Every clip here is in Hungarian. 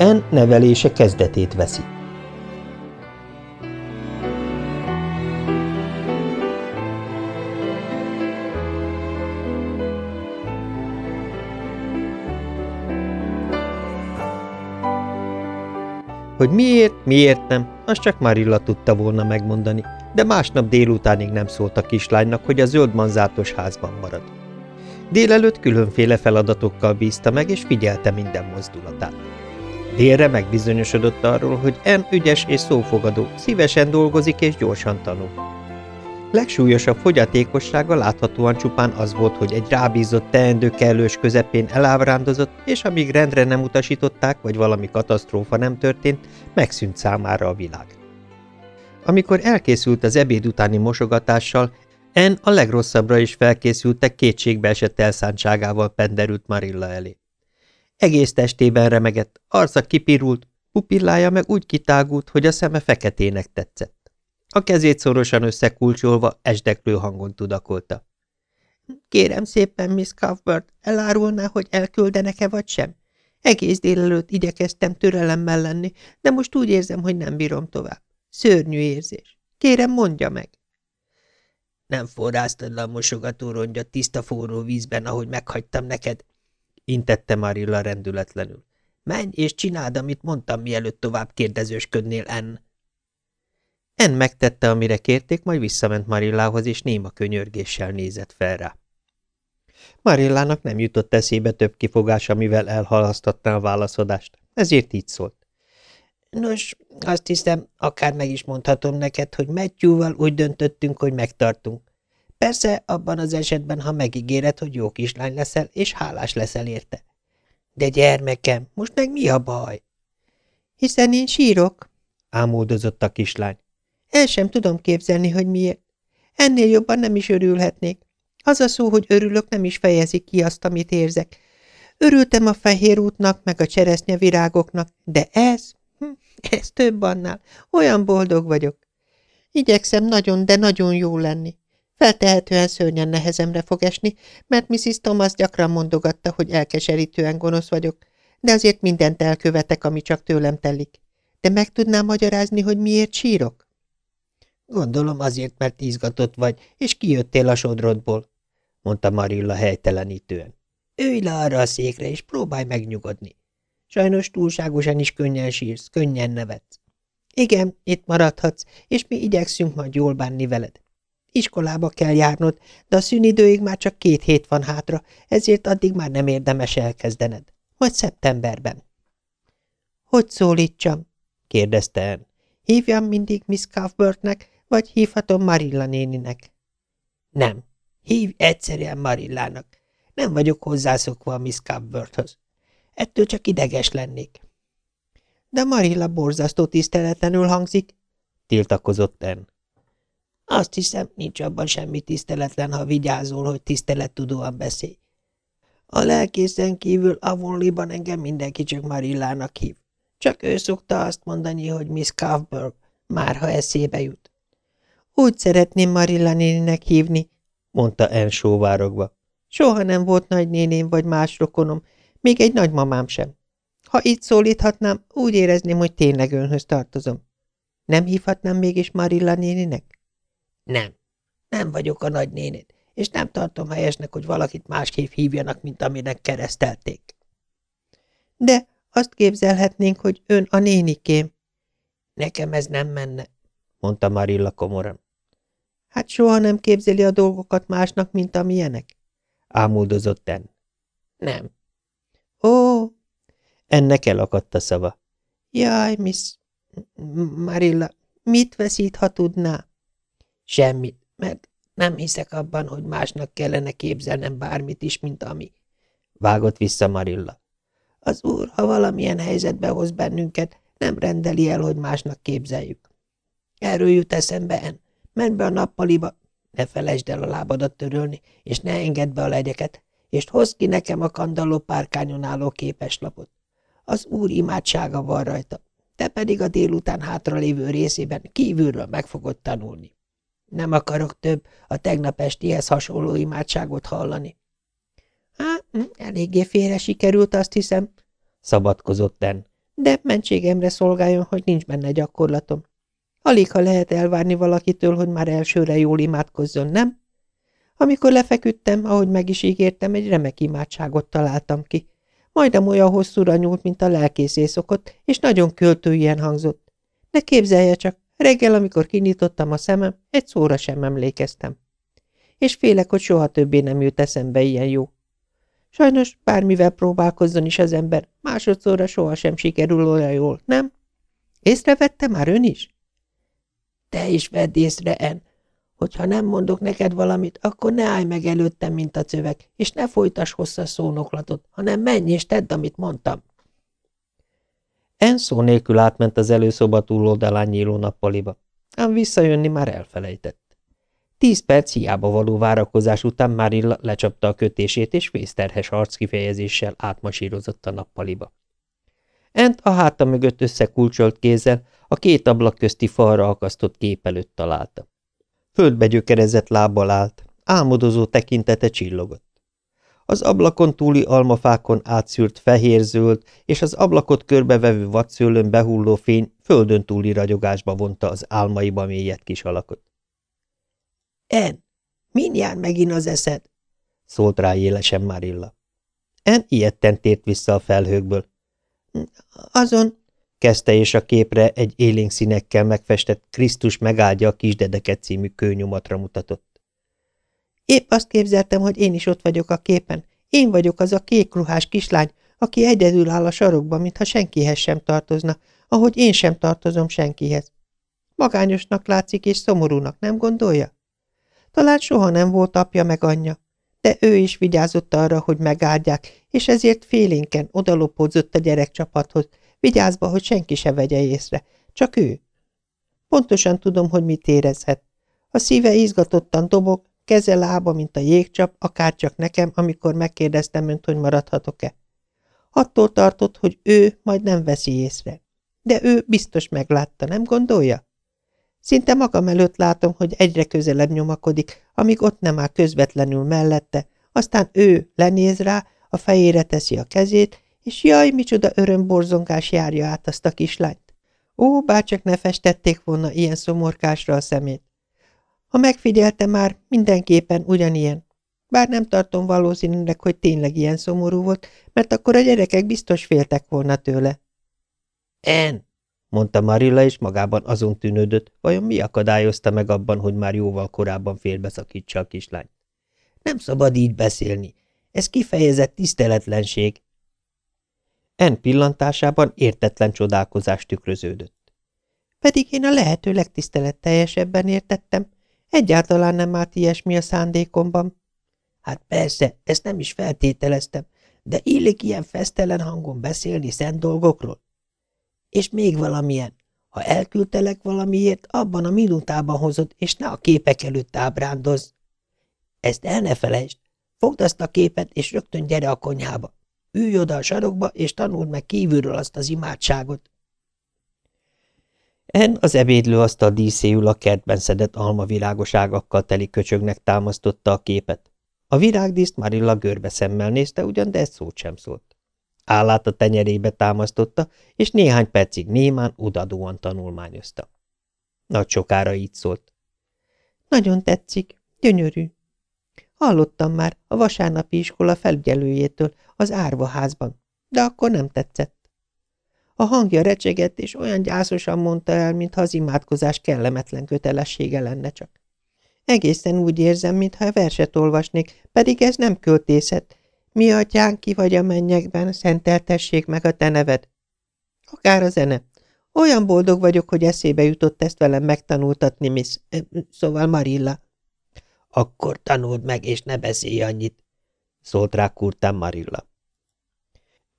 En nevelése kezdetét veszi. Hogy miért, miért nem, azt csak Marilla tudta volna megmondani, de másnap délutánig nem szólt a kislánynak, hogy a zöld manzátos házban marad. Délelőtt különféle feladatokkal bízta meg, és figyelte minden mozdulatát. Délre megbizonyosodott arról, hogy En ügyes és szófogadó, szívesen dolgozik és gyorsan tanul. Legsúlyosabb fogyatékossága láthatóan csupán az volt, hogy egy rábízott teendő kellős közepén elábrándozott, és amíg rendre nem utasították, vagy valami katasztrófa nem történt, megszűnt számára a világ. Amikor elkészült az ebéd utáni mosogatással, En a legrosszabbra is felkészültek kétségbe esett elszántságával penderült Marilla elé. Egész testében remegett, arca kipirult, pupillája meg úgy kitágult, hogy a szeme feketének tetszett. A kezét szorosan összekulcsolva, esdeklő hangon tudakolta. – Kérem szépen, Miss Cuthbert, elárulná, hogy elküldenek-e vagy sem? Egész délelőtt igyekeztem türelemmel lenni, de most úgy érzem, hogy nem bírom tovább. Szörnyű érzés. Kérem, mondja meg. Nem forráztad le a mosogató rongyat tiszta forró vízben, ahogy meghagytam neked, intette Marilla rendületlenül. Menj és csináld, amit mondtam, mielőtt tovább kérdezősködnél, Enn. Enn megtette, amire kérték, majd visszament Marillához, és néma könyörgéssel nézett fel rá. Marillának nem jutott eszébe több kifogás, amivel elhalasztatná a válaszadást, ezért így szólt. Nos, azt hiszem, akár meg is mondhatom neked, hogy Matthewval úgy döntöttünk, hogy megtartunk. Persze, abban az esetben, ha megígéred, hogy jó kislány leszel, és hálás leszel érte. De gyermekem, most meg mi a baj? Hiszen én sírok, ámuldozott a kislány. El sem tudom képzelni, hogy miért. Ennél jobban nem is örülhetnék. Az a szó, hogy örülök, nem is fejezi ki azt, amit érzek. Örültem a fehér útnak, meg a cseresznyevirágoknak, de ez, hm, ez több annál. Olyan boldog vagyok. Igyekszem nagyon, de nagyon jó lenni. Feltehetően szörnyen nehezemre fog esni, mert Mrs. Thomas gyakran mondogatta, hogy elkeserítően gonosz vagyok, de azért mindent elkövetek, ami csak tőlem telik. De meg tudnám magyarázni, hogy miért sírok? Gondolom azért, mert izgatott vagy, és kijöttél a sodrodból, mondta Marilla helytelenítően. Őj le arra a székre, és próbálj megnyugodni. Sajnos túlságosan is könnyen sírsz, könnyen nevetsz. Igen, itt maradhatsz, és mi igyekszünk majd jól bánni veled. Iskolába kell járnod, de a szünidőig már csak két hét van hátra, ezért addig már nem érdemes elkezdened. Majd szeptemberben. Hogy szólítsam? kérdezte Anne. Hívjam mindig Miss Cuthbertnek, vagy hívhatom Marilla néninek? Nem. Hívj egyszerűen Marillának. Nem vagyok hozzászokva a Miss Cuthberthöz. Ettől csak ideges lennék. De Marilla borzasztó tiszteletlenül hangzik, tiltakozott Anne. Azt hiszem, nincs abban semmi tiszteletlen, ha vigyázol, hogy tisztelettudóan beszélj. A lelkészen kívül Avonliban engem mindenki csak Marillának hív. Csak ő szokta azt mondani, hogy Miss Cuthbert, már ha eszébe jut. Úgy szeretném Marilla néninek hívni, mondta Anne sóvárogva. Soha nem volt nagynéném vagy más rokonom, még egy nagymamám sem. Ha itt szólíthatnám, úgy érezném, hogy tényleg önhöz tartozom. Nem hívhatnám mégis Marilla néninek? Nem. Nem vagyok a nagynéned, és nem tartom helyesnek, hogy valakit másképp hívjanak, mint aminek keresztelték. De azt képzelhetnénk, hogy ön a nénikém. Nekem ez nem menne, mondta Marilla komoran. Hát soha nem képzeli a dolgokat másnak, mint amilyenek? Ámuldozott En. Nem. Ó, ennek elakadt a szava. Jaj, Miss Marilla, mit veszít, ha tudná? Semmit, mert nem hiszek abban, hogy másnak kellene képzelnem bármit is, mint ami. Vágott vissza Marilla. Az úr, ha valamilyen helyzetbe hoz bennünket, nem rendeli el, hogy másnak képzeljük. Erről jut eszembe, En. Menj be a nappaliba, ne felejtsd el a lábadat törölni, és ne engedd be a legyeket, és hozd ki nekem a kandalló párkányon álló képeslapot. Az úr imádsága van rajta, te pedig a délután hátralévő részében kívülről meg fogod tanulni. Nem akarok több a tegnap estihez hasonló imádságot hallani. Hát, eléggé félre sikerült, azt hiszem, szabadkozott En, De mentségemre szolgáljon, hogy nincs benne gyakorlatom. Alig, ha lehet elvárni valakitől, hogy már elsőre jól imádkozzon, nem? Amikor lefeküdtem, ahogy meg is ígértem, egy remek imádságot találtam ki. Majdnem olyan hosszúra nyúlt, mint a lelkészé szokott, és nagyon költőien hangzott. De képzelje csak, reggel, amikor kinyitottam a szemem, egy szóra sem emlékeztem. És félek, hogy soha többé nem jut eszembe ilyen jó. Sajnos bármivel próbálkozzon is az ember, másodszorra sohasem sikerül olyan jól, nem? Észrevette már ön is? Te is vedd észre, En. Hogyha nem mondok neked valamit, akkor ne állj meg előttem, mint a cövek, és ne folytas hosszas szónoklatot, hanem menj és tedd, amit mondtam. En szó nélkül átment az előszoba túloldalán nyíló nappaliba, ám visszajönni már elfelejtett. Tíz perc hiába való várakozás után Marilla lecsapta a kötését, és vészterhes arckifejezéssel átmasírozott a nappaliba. Ent a háta mögött összekulcsolt kézzel a két ablak közti falra akasztott kép előtt találta. Földbe gyökerezett lábbal állt, álmodozó tekintete csillogott. Az ablakon túli almafákon átszűrt fehér-zöld, és az ablakot körbevevő vadszőlőn behulló fény földön túli ragyogásba vonta az álmaiba mélyet kis alakot. – En, min jár megint az eszed? – szólt rá élesen Marilla. En ilyetten tért vissza a felhőkből. – Azon kezdte, és a képre egy élénk színekkel megfestett Krisztus megáldja a kisdedeket című kőnyomatra mutatott. Épp azt képzeltem, hogy én is ott vagyok a képen. Én vagyok az a kék ruhás kislány, aki egyedül áll a sarokban, mintha senkihez sem tartozna, ahogy én sem tartozom senkihez. Magányosnak látszik és szomorúnak, nem gondolja? Talán soha nem volt apja meg anyja, de ő is vigyázott arra, hogy megáldják, és ezért félénken odalopódzott a gyerekcsapathoz, Vigyázba, hogy senki se vegye észre, csak ő. Pontosan tudom, hogy mit érezhet. A szíve izgatottan dobog, keze lába, mint a jégcsap, akár csak nekem, amikor megkérdeztem önt, hogy maradhatok-e. Attól tartott, hogy ő majd nem veszi észre. De ő biztos meglátta, nem gondolja? Szinte magam előtt látom, hogy egyre közelebb nyomakodik, amíg ott nem áll közvetlenül mellette, aztán ő lenéz rá, a fejére teszi a kezét, és jaj, micsoda örömborzongás járja át azt a kislányt. Ó, bárcsak ne festették volna ilyen szomorkásra a szemét. Ha megfigyelte már, mindenképpen ugyanilyen. Bár nem tartom valószínűleg, hogy tényleg ilyen szomorú volt, mert akkor a gyerekek biztos féltek volna tőle. En, mondta Marilla, és magában azon tűnődött, vajon mi akadályozta meg abban, hogy már jóval korábban félbeszakítsa a kislányt. Nem szabad így beszélni. Ez kifejezett tiszteletlenség. En pillantásában értetlen csodálkozás tükröződött. Pedig én a lehető legtiszteletteljesebben értettem. Egyáltalán nem állt ilyesmi a szándékomban. Hát persze, ezt nem is feltételeztem, de illik ilyen fesztelen hangon beszélni szent dolgokról. És még valamilyen, ha elküldtelek valamiért, abban a minutában hozod, és ne a képek előtt ábrándoz. Ezt el ne felejtsd, fogd azt a képet, és rögtön gyere a konyhába. Ülj oda a sarokba, és tanuld meg kívülről azt az imádságot. En az ebédlőasztal díszéül a kertben szedett almavirágos ágakkal teli köcsögnek támasztotta a képet. A virágdíszt Marilla görbe szemmel nézte ugyan, de egy szót sem szólt. Állát a tenyerébe támasztotta, és néhány percig némán, udadóan tanulmányozta. Nagy sokára így szólt. Nagyon tetszik, gyönyörű. Hallottam már a vasárnapi iskola felügyelőjétől az árvaházban, de akkor nem tetszett. A hangja recsegett, és olyan gyászosan mondta el, mintha az imádkozás kellemetlen kötelessége lenne csak. Egészen úgy érzem, mintha verset olvasnék, pedig ez nem költészet. Mi atyánk ki vagy a mennyekben, szenteltessék meg a te neved. Akár a zene. Olyan boldog vagyok, hogy eszébe jutott ezt velem megtanultatni, Miss, szóval Marilla. Akkor tanuld meg, és ne beszélj annyit, szólt rá kurtán Marilla.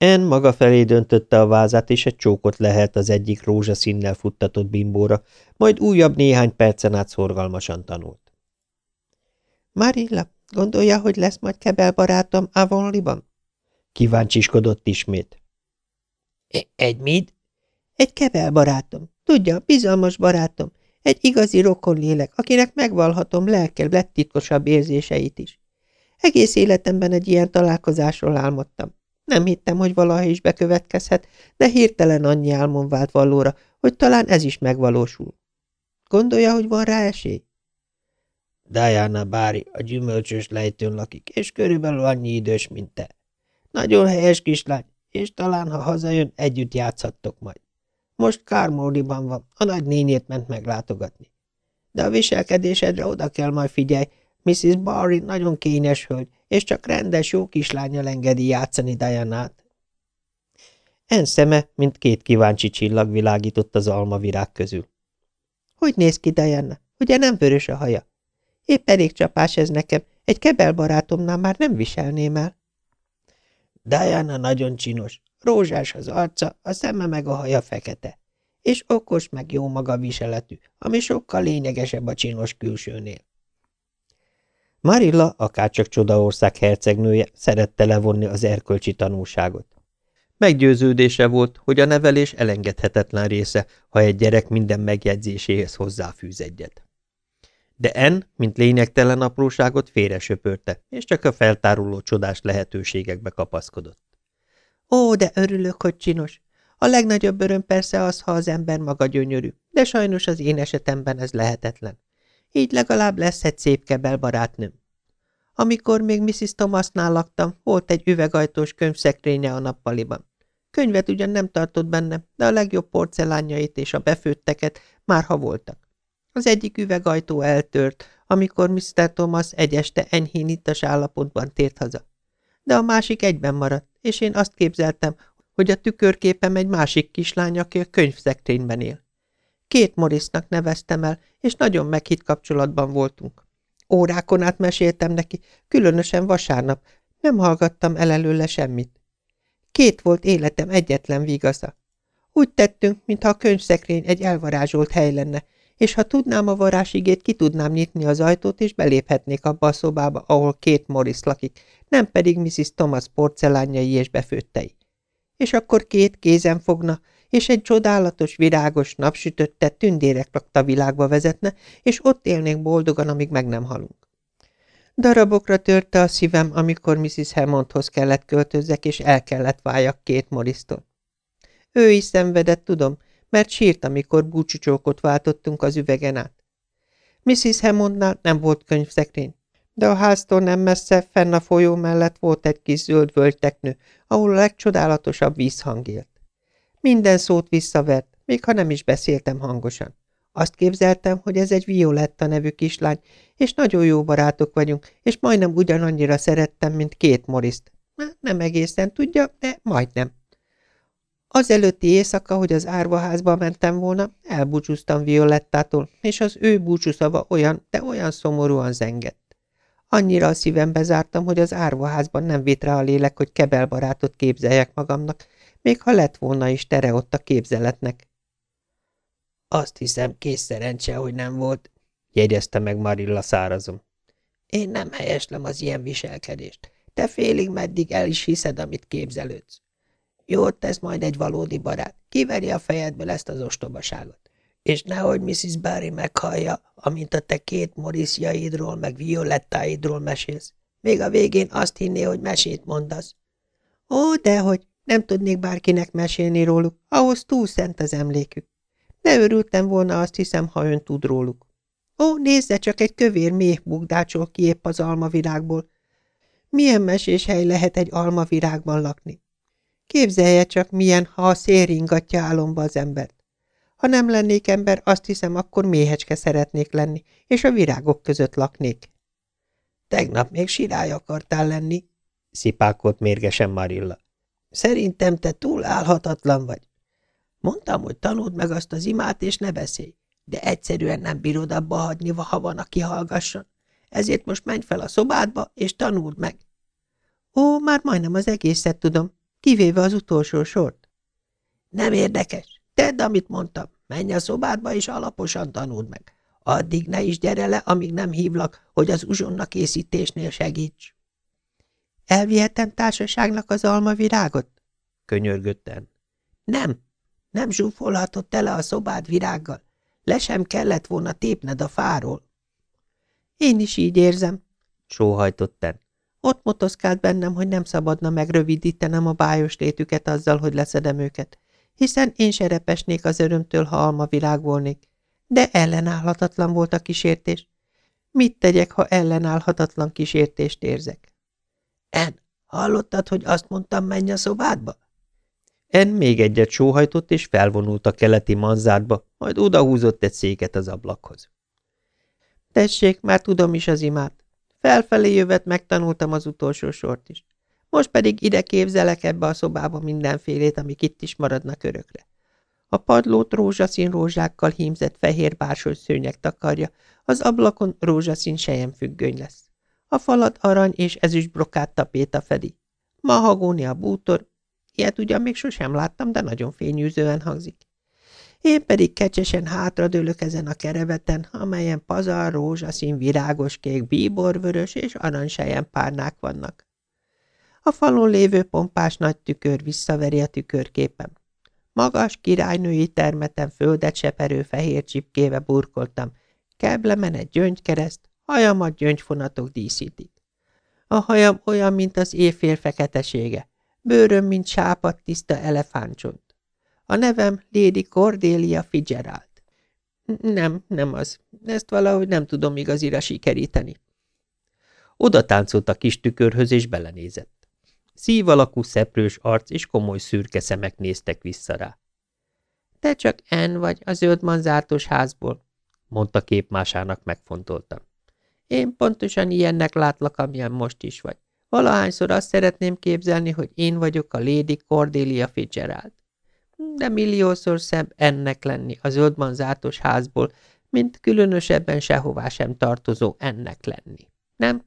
En maga felé döntötte a vázát, és egy csókot lehet az egyik rózsaszínnel futtatott bimbóra, majd újabb néhány percen át szorgalmasan tanult. Marilla, gondolja, hogy lesz majd kebel barátom Avonliban? Kíváncsiskodott ismét. E egy mit? Egy kebel barátom. Tudja, bizalmas barátom. Egy igazi lélek, akinek megvalhatom lelkel legtitkosabb érzéseit is. Egész életemben egy ilyen találkozásról álmodtam. Nem hittem, hogy valaha is bekövetkezhet, de hirtelen annyi álmom vált valóra, hogy talán ez is megvalósul. Gondolja, hogy van rá esély? Diana Bári a gyümölcsös lejtőn lakik, és körülbelül annyi idős, mint te. Nagyon helyes kislány, és talán, ha hazajön, együtt játszhattok majd. Most Kármódiban van, a nagynényét ment meglátogatni. De a viselkedésedre oda kell majd figyelj, Mrs. Barry nagyon kényes hölgy, és csak rendes, jó kislányal engedi játszani Dianát. En szeme, mint két kíváncsi csillag világított az almavirág közül. Hogy néz ki Diana? Ugye nem vörös a haja? Épp elég csapás ez nekem, egy kebel barátomnál már nem viselném el. Diana nagyon csinos, rózsás az arca, a szeme meg a haja fekete. És okos meg jó maga viseletű, ami sokkal lényegesebb a csinos külsőnél. Marilla, akárcsak Csodaország hercegnője, szerette levonni az erkölcsi tanulságot. Meggyőződése volt, hogy a nevelés elengedhetetlen része, ha egy gyerek minden megjegyzéséhez hozzáfűz egyet. De En, mint lényegtelen apróságot félre söpörte, és csak a feltáruló csodás lehetőségekbe kapaszkodott. Ó, de örülök, hogy csinos. A legnagyobb öröm persze az, ha az ember maga gyönyörű, de sajnos az én esetemben ez lehetetlen. Így legalább lesz egy szép kebel barátnőm. Amikor még Mrs. Thomasnál laktam, volt egy üvegajtós könyvszekrénye a nappaliban. Könyvet ugyan nem tartott benne, de a legjobb porcelánjait és a befőtteket már ha voltak. Az egyik üvegajtó eltört, amikor Mr. Thomas egy este enyhén ittas állapotban tért haza. De a másik egyben maradt, és én azt képzeltem, hogy a tükörképem egy másik kislány, aki a könyvszekrényben él. Két Morrisnak neveztem el, és nagyon meghitt kapcsolatban voltunk. Órákon át meséltem neki, különösen vasárnap, nem hallgattam el előle semmit. Két volt életem egyetlen vigasza. Úgy tettünk, mintha a könyvszekrény egy elvarázsolt hely lenne, és ha tudnám a varázsigét, ki tudnám nyitni az ajtót, és beléphetnék abba a szobába, ahol két Morris lakik, nem pedig Mrs. Thomas porcelánjai és befőttei. És akkor két kézen fogna, és egy csodálatos, virágos, napsütötte tündérek lakta világba vezetne, és ott élnék boldogan, amíg meg nem halunk. Darabokra törte a szívem, amikor Mrs. Hammondhoz kellett költözzek, és el kellett váljak két Moristól. Ő is szenvedett, tudom, mert sírt, amikor búcsúcsókot váltottunk az üvegen át. Mrs. Hammondnál nem volt könyvszekrény, de a háztól nem messze, fenn a folyó mellett volt egy kis zöld völgyteknő, ahol a legcsodálatosabb vízhang élt. Minden szót visszavert, még ha nem is beszéltem hangosan. Azt képzeltem, hogy ez egy Violetta nevű kislány, és nagyon jó barátok vagyunk, és majdnem ugyanannyira szerettem, mint két Moriszt. Nem egészen tudja, de majdnem. Az előtti éjszaka, hogy az árvaházba mentem volna, elbúcsúztam Violettától, és az ő búcsúszava olyan, de olyan szomorúan zengett. Annyira a szívembe zártam, hogy az árvaházban nem vét rá a lélek, hogy kebelbarátot képzeljek magamnak, még ha lett volna is tere ott a képzeletnek. Azt hiszem, kész szerencse, hogy nem volt, jegyezte meg Marilla szárazom. Én nem helyeslem az ilyen viselkedést. Te félig meddig el is hiszed, amit képzelődsz. Jót tesz majd egy valódi barát. Kiveri a fejedből ezt az ostobaságot. És nehogy Mrs. Barry meghallja, amint a te két Morrisjaidról meg Violettáidról mesélsz. Még a végén azt hinné, hogy mesét mondasz. Ó, dehogy, nem tudnék bárkinek mesélni róluk, ahhoz túl szent az emlékük. De örültem volna, azt hiszem, ha ön tud róluk. Ó, nézze csak, egy kövér méh bugdácsol ki épp az almavirágból. Milyen mesés hely lehet egy almavirágban lakni? Képzelje csak, milyen, ha a szél ringatja álomba az embert. Ha nem lennék ember, azt hiszem, akkor méhecske szeretnék lenni, és a virágok között laknék. Tegnap még sirály akartál lenni, szipákolt mérgesen Marilla. Szerintem te túl állhatatlan vagy. Mondtam, hogy tanuld meg azt az imát, és ne beszélj, de egyszerűen nem bírod abba hagyni, ha van, aki hallgasson. Ezért most menj fel a szobádba, és tanuld meg. Ó, már majdnem az egészet tudom, kivéve az utolsó sort. Nem érdekes. Tedd, amit mondtam. Menj a szobádba, és alaposan tanuld meg. Addig ne is gyere le, amíg nem hívlak, hogy az uzsonna készítésnél segíts. Elvihetem társaságnak az almavirágot? Könyörgötten. Nem, nem zsúfolhatott tele a szobád virággal. Le sem kellett volna tépned a fáról. Én is így érzem, sóhajtotten. Ott motoszkált bennem, hogy nem szabadna megrövidítenem a bájos létüket azzal, hogy leszedem őket, hiszen én se repesnék az örömtől, ha almavirág volnék. De ellenállhatatlan volt a kísértés. Mit tegyek, ha ellenállhatatlan kísértést érzek? En, hallottad, hogy azt mondtam, menj a szobádba? En még egyet sóhajtott, és felvonult a keleti manzárba, majd odahúzott egy széket az ablakhoz. Tessék, már tudom is az imát. Felfelé jövet megtanultam az utolsó sort is. Most pedig ide képzelek ebbe a szobába mindenfélét, amik itt is maradnak örökre. A padlót rózsaszín rózsákkal hímzett fehér bársony szőnyeg takarja, az ablakon rózsaszín függöny lesz. A falat arany és ezüst brokát tapéta fedi. Mahagóni a bútor, ilyet ugyan még sosem láttam, de nagyon fényűzően hangzik. Én pedig kecsesen hátradőlök ezen a kereveten, amelyen pazar, rózsaszín, virágos kék, bíborvörös és aranysejjen párnák vannak. A falon lévő pompás nagy tükör visszaveri a tükörképem. Magas királynői termeten földet seperő fehér csipkéve burkoltam, keblemen egy gyöngykereszt, hajamat gyöngyfonatok díszítik. A hajam olyan, mint az éjfél feketesége, bőröm, mint sápat tiszta elefántcsont. A nevem Lady Cordelia Fitzgerald. Nem, nem az. Ezt valahogy nem tudom igazira sikeríteni. Oda táncolt a kis tükörhöz, és belenézett. Szív alakú szeprős arc és komoly szürke szemek néztek vissza rá. Te csak en vagy a zöld manzártos házból, mondta képmásának megfontoltam. Én pontosan ilyennek látlak, amilyen most is vagy. Valahányszor azt szeretném képzelni, hogy én vagyok a Lady Cordelia Fitzgerald de milliószor szebb ennek lenni a zöldmanzátos házból, mint különösebben sehová sem tartozó ennek lenni. Nem?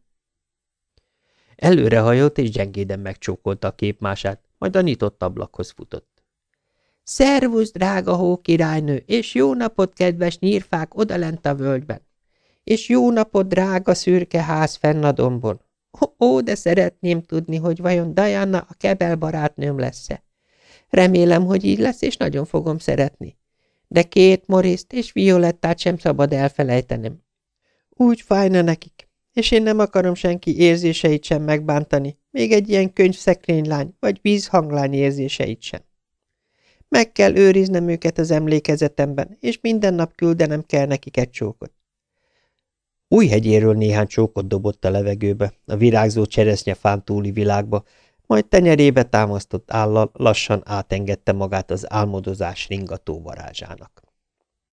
Előrehajolt és gyengéden megcsókolta a képmását, majd a nyitott ablakhoz futott. Szervusz, drága hókirálynő, és jó napot, kedves nyírfák odalent a völgyben! És jó napot, drága szürke ház fenn! Ó, de szeretném tudni, hogy vajon Diana a kebel barátnőm lesz-e. Remélem, hogy így lesz, és nagyon fogom szeretni. De két Moriszt és Violettát sem szabad elfelejtenem. Úgy fájna nekik, és én nem akarom senki érzéseit sem megbántani, még egy ilyen könyvszekrénylány vagy vízhanglány érzéseit sem. Meg kell őriznem őket az emlékezetemben, és minden nap küldenem kell nekik egy csókot. Új hegyéről néhány csókot dobott a levegőbe, a virágzó cseresznyefán túli világba, majd tenyerébe támasztott állal lassan átengedte magát az álmodozás ringató varázsának.